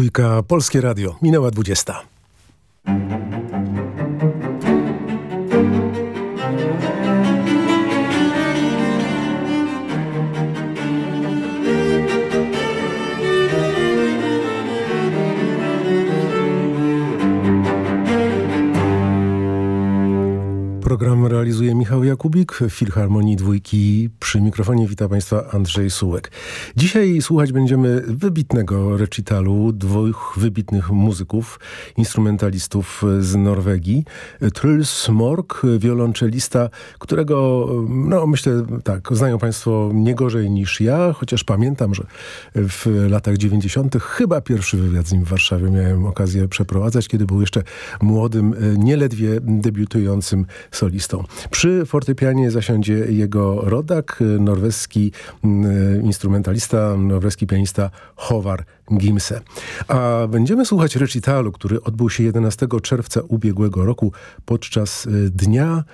Dwójka, Polskie Radio, minęła 20. realizuje Michał Jakubik, w Filharmonii Dwójki. Przy mikrofonie wita Państwa Andrzej Sułek. Dzisiaj słuchać będziemy wybitnego recitalu dwóch wybitnych muzyków, instrumentalistów z Norwegii. Truls Mork, wiolonczelista, którego, no myślę tak, znają Państwo nie gorzej niż ja, chociaż pamiętam, że w latach 90. chyba pierwszy wywiad z nim w Warszawie miałem okazję przeprowadzać, kiedy był jeszcze młodym, nieledwie debiutującym solistą. Przy fortepianie zasiądzie jego rodak, norweski mm, instrumentalista, norweski pianista Howar Gimse. A będziemy słuchać recitalu, który odbył się 11 czerwca ubiegłego roku podczas y, dnia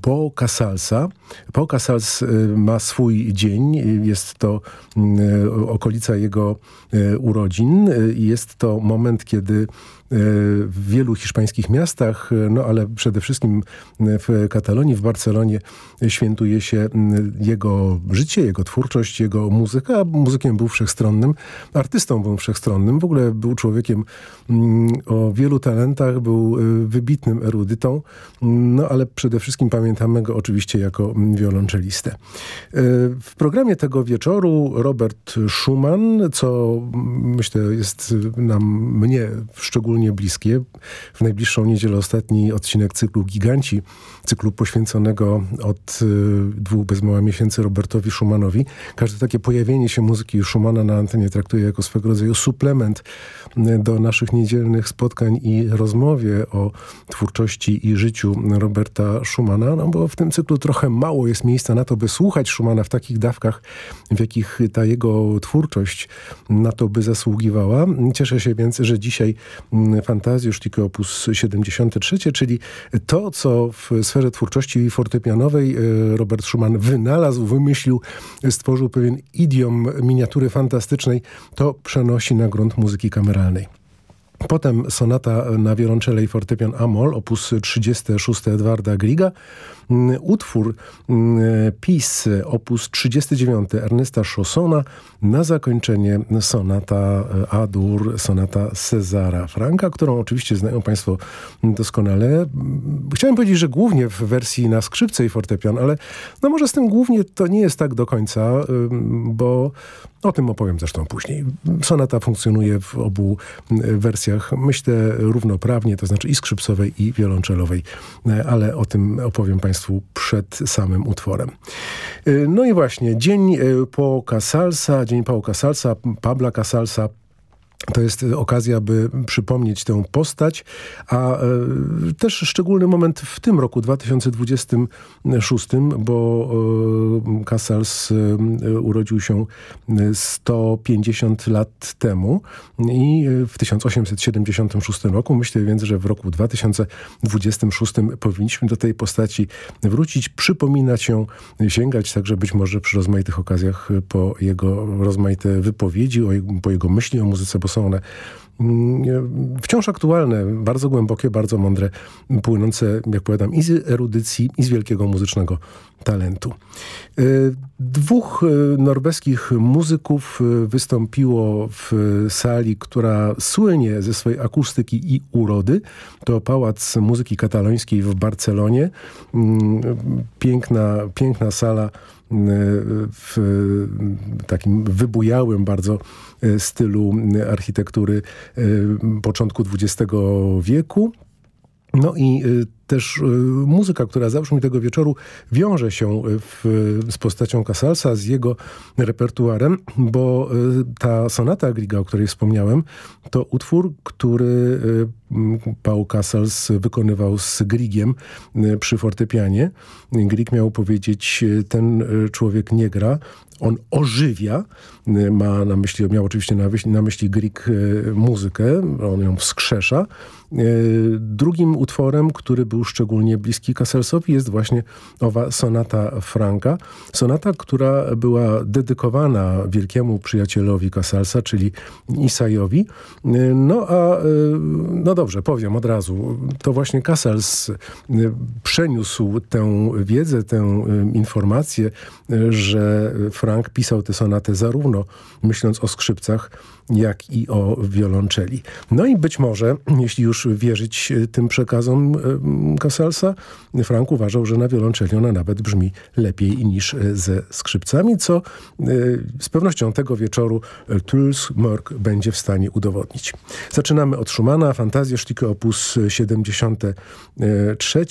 po Casalsa. Po Casals y, ma swój dzień, jest to mm, okolica jego y, urodzin. Jest to moment, kiedy w wielu hiszpańskich miastach, no ale przede wszystkim w Katalonii, w Barcelonie świętuje się jego życie, jego twórczość, jego muzyka. Muzykiem był wszechstronnym, artystą był wszechstronnym. W ogóle był człowiekiem o wielu talentach, był wybitnym erudytą, no ale przede wszystkim pamiętamy go oczywiście jako wiolonczelistę. Y, w programie tego wieczoru Robert Schumann, co myślę jest nam, mnie szczególnie bliskie. W najbliższą niedzielę ostatni odcinek cyklu Giganci, cyklu poświęconego od y, dwóch bez mała miesięcy Robertowi Schumannowi. Każde takie pojawienie się muzyki Schumana na antenie traktuje jako swego rodzaju suplement y, do naszych niedzielnych spotkań i rozmowie o twórczości i życiu Roberta Schumana, no bo w tym cyklu trochę mało jest miejsca na to, by słuchać Schumana w takich dawkach, w jakich ta jego twórczość na to by zasługiwała. Cieszę się więc, że dzisiaj mm, Fantazjusztik op. 73, czyli to, co w sferze twórczości fortepianowej e, Robert Schumann wynalazł, wymyślił, stworzył pewien idiom miniatury fantastycznej, to przenosi na grunt muzyki kameralnej. Potem sonata na wiolonczele i fortepian Amol, op. 36 Edwarda Griga, utwór mm, PiS op. 39 Ernesta Chaussona na zakończenie sonata e, Adur, sonata Cezara Franka, którą oczywiście znają Państwo doskonale. Mm, chciałem powiedzieć, że głównie w wersji na skrzypce i fortepian, ale no może z tym głównie to nie jest tak do końca, bo o tym opowiem zresztą później. Sonata funkcjonuje w obu wersjach, myślę, równoprawnie, to znaczy i skrzypcowej, i wiolonczelowej, e, ale o tym opowiem Państwu Państwu przed samym utworem. Y, no i właśnie, dzień y, po Casalsa, dzień po Casalsa, Pabla Casalsa, to jest okazja, by przypomnieć tę postać, a e, też szczególny moment w tym roku 2026, bo e, Casals e, urodził się 150 lat temu i w 1876 roku. Myślę więc, że w roku 2026 powinniśmy do tej postaci wrócić, przypominać ją, sięgać także być może przy rozmaitych okazjach po jego rozmaite wypowiedzi, po jego myśli o muzyce, bo są one mm, wciąż aktualne, bardzo głębokie, bardzo mądre, płynące, jak powiadam, i z erudycji, i z wielkiego muzycznego talentu. Y, dwóch y, norweskich muzyków wystąpiło w sali, która słynie ze swojej akustyki i urody. To Pałac Muzyki Katalońskiej w Barcelonie. Mm, piękna, piękna sala w takim wybujałym bardzo e, stylu architektury e, początku XX wieku. No i e, też muzyka, która zabrzmi tego wieczoru, wiąże się w, z postacią Casalsa, z jego repertuarem, bo ta sonata Griga, o której wspomniałem, to utwór, który Paul Casals wykonywał z Grigiem przy fortepianie. Grig miał powiedzieć, ten człowiek nie gra, on ożywia, ma na myśli, miał oczywiście na myśli, na myśli muzykę, on ją wskrzesza. Drugim utworem, który był szczególnie bliski Casselsowi, jest właśnie owa sonata Franka. Sonata, która była dedykowana wielkiemu przyjacielowi Casselsa, czyli Isaiowi. No a, no dobrze, powiem od razu. To właśnie Cassels przeniósł tę wiedzę, tę informację, że Frank pisał tę sonatę zarówno myśląc o skrzypcach, jak i o wiolonczeli. No i być może, jeśli już wierzyć e, tym przekazom Cassalsa, Frank uważał, że na wiolonczeli ona nawet brzmi lepiej niż e, ze skrzypcami, co e, z pewnością tego wieczoru Truls Mork będzie w stanie udowodnić. Zaczynamy od Schumana, Fantazja Sztike op. 73.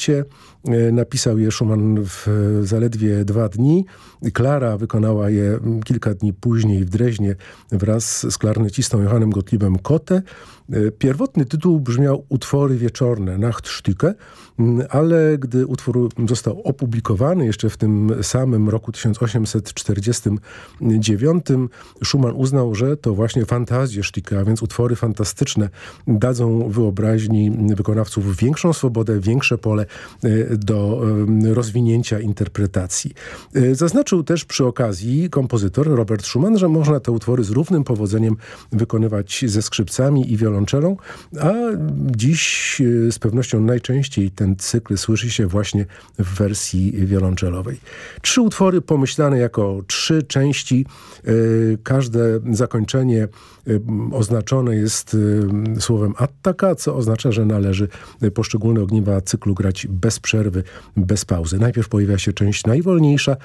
Napisał je Schumann w zaledwie dwa dni. Klara wykonała je kilka dni później w Dreźnie wraz z klarnecistą Johannem Gottliebem Kotte. E, pierwotny tytuł brzmiał Utwory wieczorne, Nachtstücke, ale gdy utwór został opublikowany jeszcze w tym samym roku 1849, Schumann uznał, że to właśnie fantazje a więc utwory fantastyczne dadzą wyobraźni wykonawców większą swobodę, większe pole e, do rozwinięcia interpretacji. E, zaznaczył też przy okazji kompozytor Robert Schumann, że można te utwory z równym powodzeniem wykonywać ze skrzypcami i wiolonczelą, a dziś e, z pewnością najczęściej ten cykl słyszy się właśnie w wersji wiolonczelowej. Trzy utwory pomyślane jako trzy części. E, każde zakończenie oznaczone jest słowem attaka, co oznacza, że należy poszczególne ogniwa cyklu grać bez przerwy, bez pauzy. Najpierw pojawia się część najwolniejsza,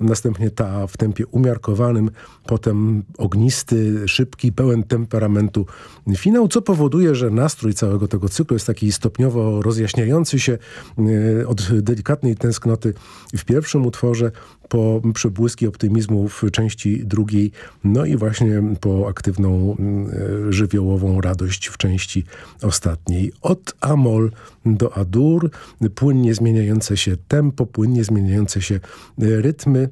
następnie ta w tempie umiarkowanym, potem ognisty, szybki, pełen temperamentu finał, co powoduje, że nastrój całego tego cyklu jest taki stopniowo rozjaśniający się e, od delikatnej tęsknoty w pierwszym utworze po przebłyski optymizmu w części drugiej, no i właśnie po aktywną, e, żywiołową radość w części ostatniej. Od Amol do Adur, płynnie zmieniające się tempo, płynnie zmieniające się e, rytmy,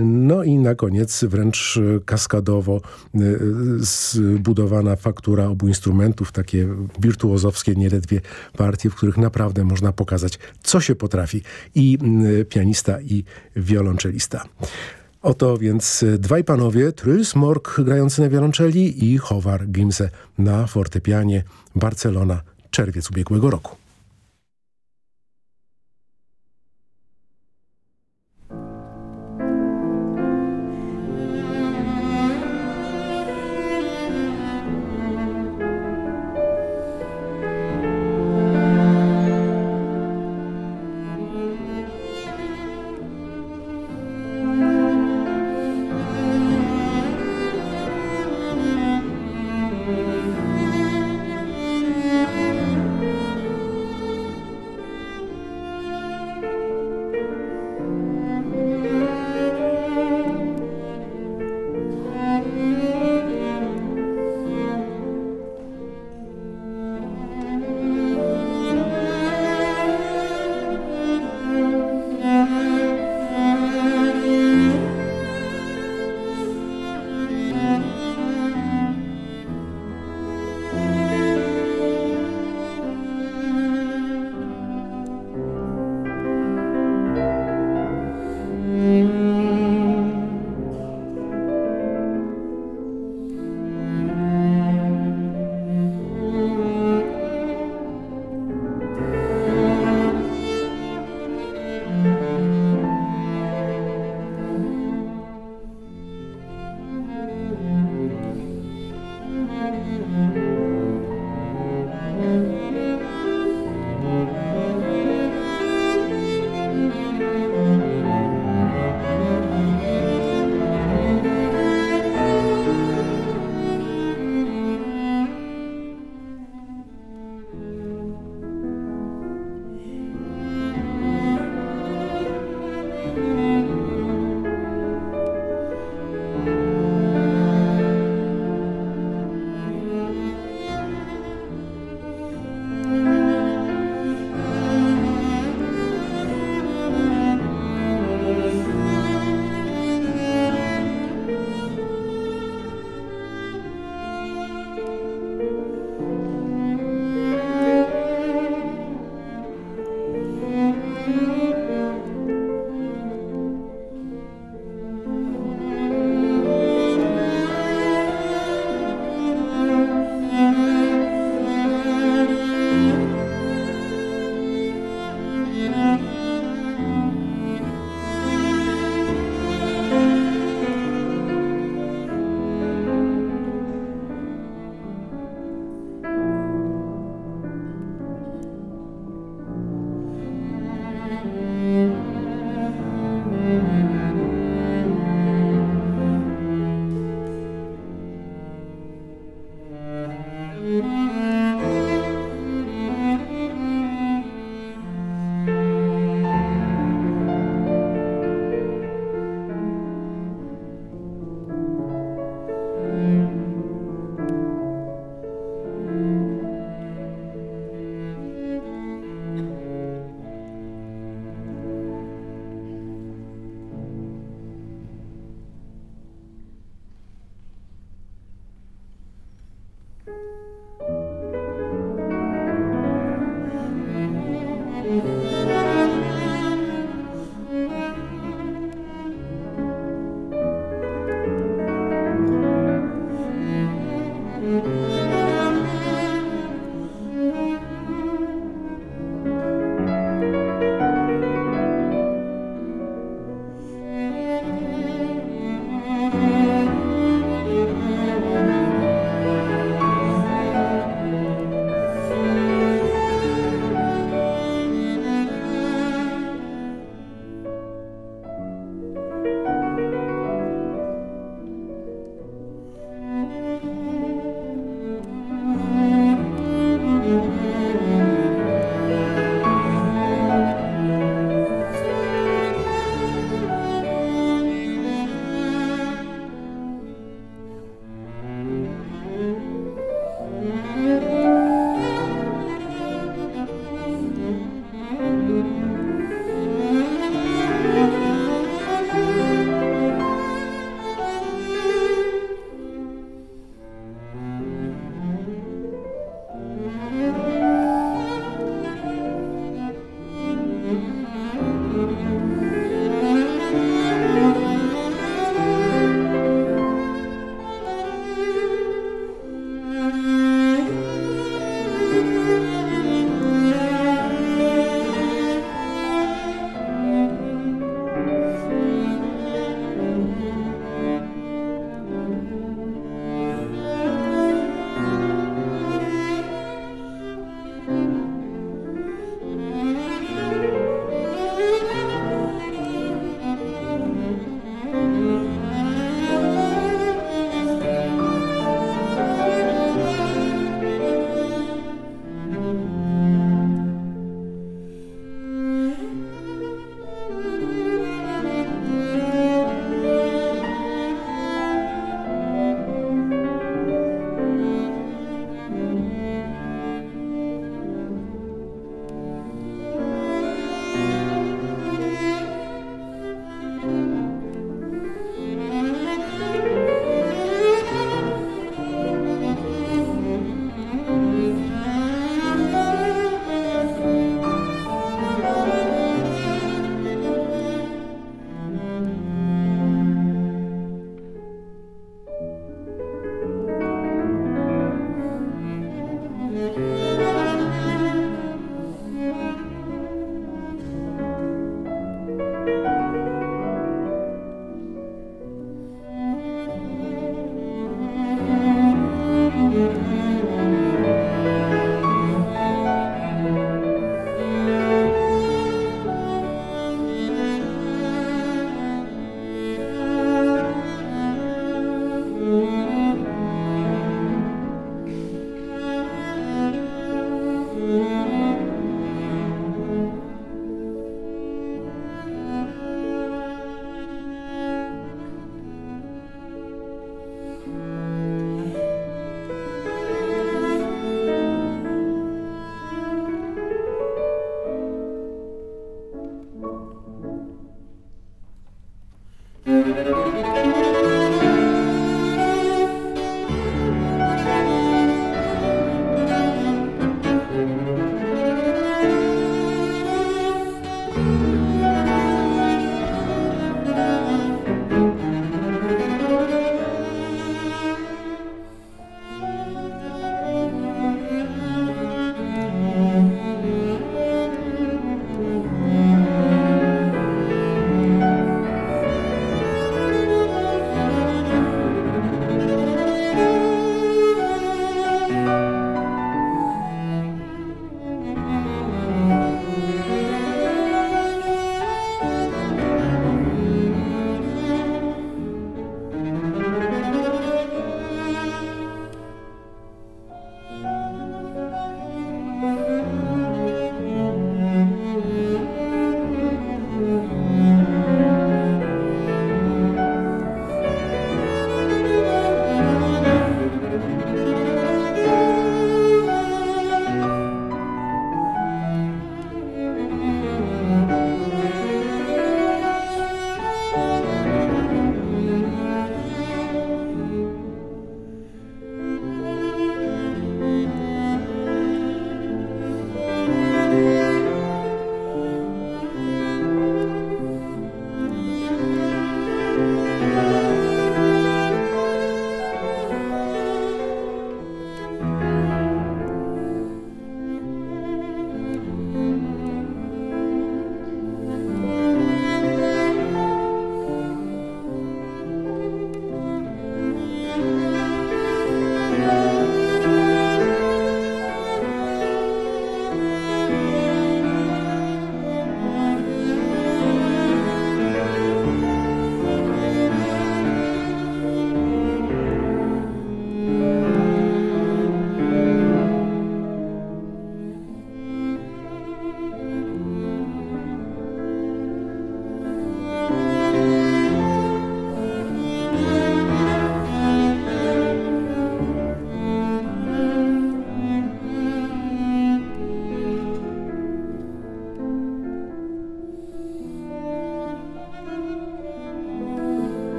no i na koniec wręcz kaskadowo y, zbudowana faktura obu instrumentów, takie wirtuozowskie nieledwie partie, w których naprawdę można pokazać, co się potrafi i y, pianista, i wiolonczelista. Oto więc dwaj panowie, Truls Mork grający na wiolonczeli i Howard Gimse na fortepianie Barcelona, czerwiec ubiegłego roku.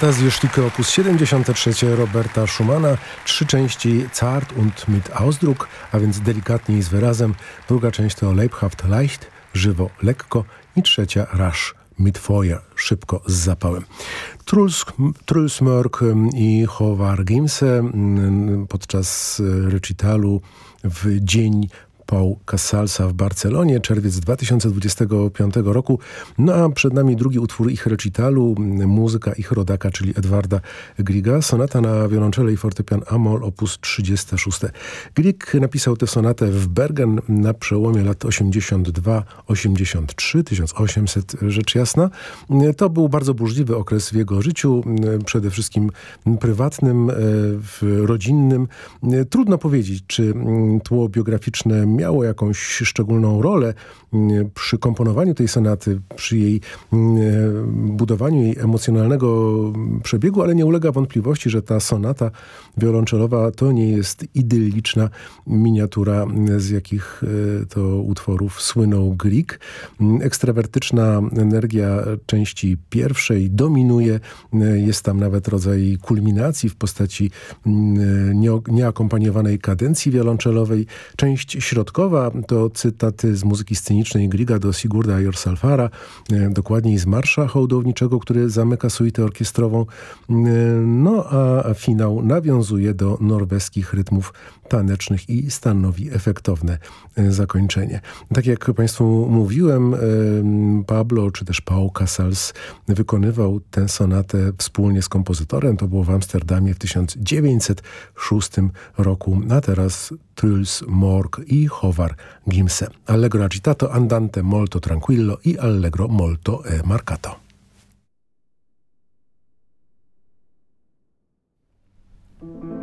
Fantazje Sztuki op. 73 Roberta Schumana, trzy części Zart und mit Ausdruck, a więc delikatnie i z wyrazem. Druga część to Leibhaft leicht, żywo, lekko i trzecia Rasch mit Feuer, szybko z zapałem. Trulsmörk i Howar Gimse podczas recitalu w dzień Pau Casalsa w Barcelonie, czerwiec 2025 roku. No a przed nami drugi utwór ich recitalu, muzyka ich rodaka, czyli Edwarda Griga, sonata na wiolonczele i fortepian Amol op. 36. Grieg napisał tę sonatę w Bergen na przełomie lat 82-83, 1800 rzecz jasna. To był bardzo burzliwy okres w jego życiu, przede wszystkim prywatnym, rodzinnym. Trudno powiedzieć, czy tło biograficzne miało jakąś szczególną rolę mm, przy komponowaniu tej sonaty, przy jej mm, budowaniu jej emocjonalnego przebiegu, ale nie ulega wątpliwości, że ta sonata wiolonczelowa to nie jest idylliczna miniatura, z jakich e, to utworów słynął Grieg. Ekstrawertyczna energia części pierwszej dominuje. Jest tam nawet rodzaj kulminacji w postaci nieakompaniowanej kadencji wiolonczelowej. Część środkowa to cytaty z muzyki scenicznej Griga do Sigurda Jorsalfara, e, dokładniej z marsza hołdowniczego, który zamyka suitę orkiestrową. E, no a finał nawiązuje do norweskich rytmów tanecznych i stanowi efektowne e, zakończenie. Tak jak Państwu mówiłem, Pablo czy też Paul Casals wykonywał tę sonatę wspólnie z kompozytorem. To było w Amsterdamie w 1906 roku, a teraz Truls Morg i Chovar Gimse. Allegro agitato, andante molto tranquillo e allegro molto eh, marcato. thank you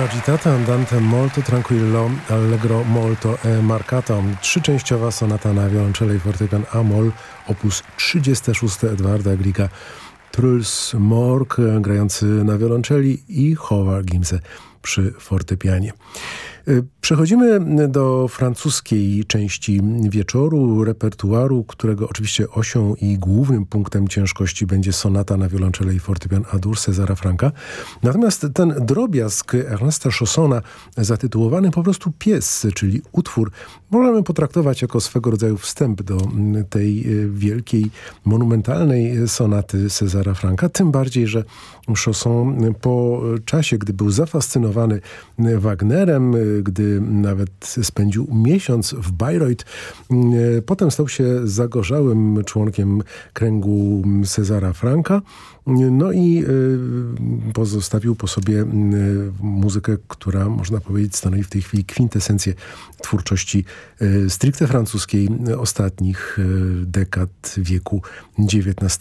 agitata, andante molto tranquillo, allegro molto e marcato. Trzyczęściowa sonata na wiolonczele i fortepian Amol, opus 36 Edwarda Glika. Truls Mork grający na wiolonczeli i Howard Gimse przy fortepianie. Przechodzimy do francuskiej części wieczoru, repertuaru, którego oczywiście osią i głównym punktem ciężkości będzie sonata na wiolonczele i fortepian Adur Cezara Franka. Natomiast ten drobiazg Ernesta Chaussona zatytułowany po prostu Pies, czyli utwór, możemy potraktować jako swego rodzaju wstęp do tej wielkiej, monumentalnej sonaty Cezara Franka. Tym bardziej, że Chausson po czasie, gdy był zafascynowany Wagnerem, gdy nawet spędził miesiąc w Bayreuth, potem stał się zagorzałym członkiem kręgu Cezara Franka. No i y, pozostawił po sobie y, muzykę, która można powiedzieć stanowi w tej chwili kwintesencję twórczości y, stricte francuskiej ostatnich dekad wieku XIX.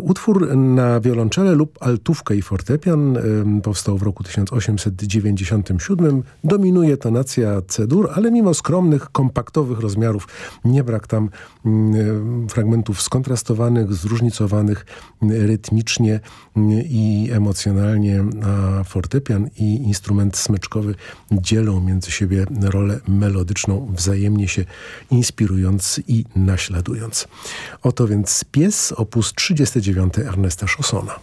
Utwór na wiolonczele lub altówkę i fortepian powstał w roku 1897. Dominuje tonacja C-dur, ale mimo skromnych, kompaktowych rozmiarów nie brak tam fragmentów skontrastowanych, zróżnicowanych, rytmicznie i emocjonalnie, a fortepian i instrument smyczkowy dzielą między siebie rolę melodyczną, wzajemnie się inspirując i naśladując. Oto więc Pies, opus 39 Ernesta Chaussona.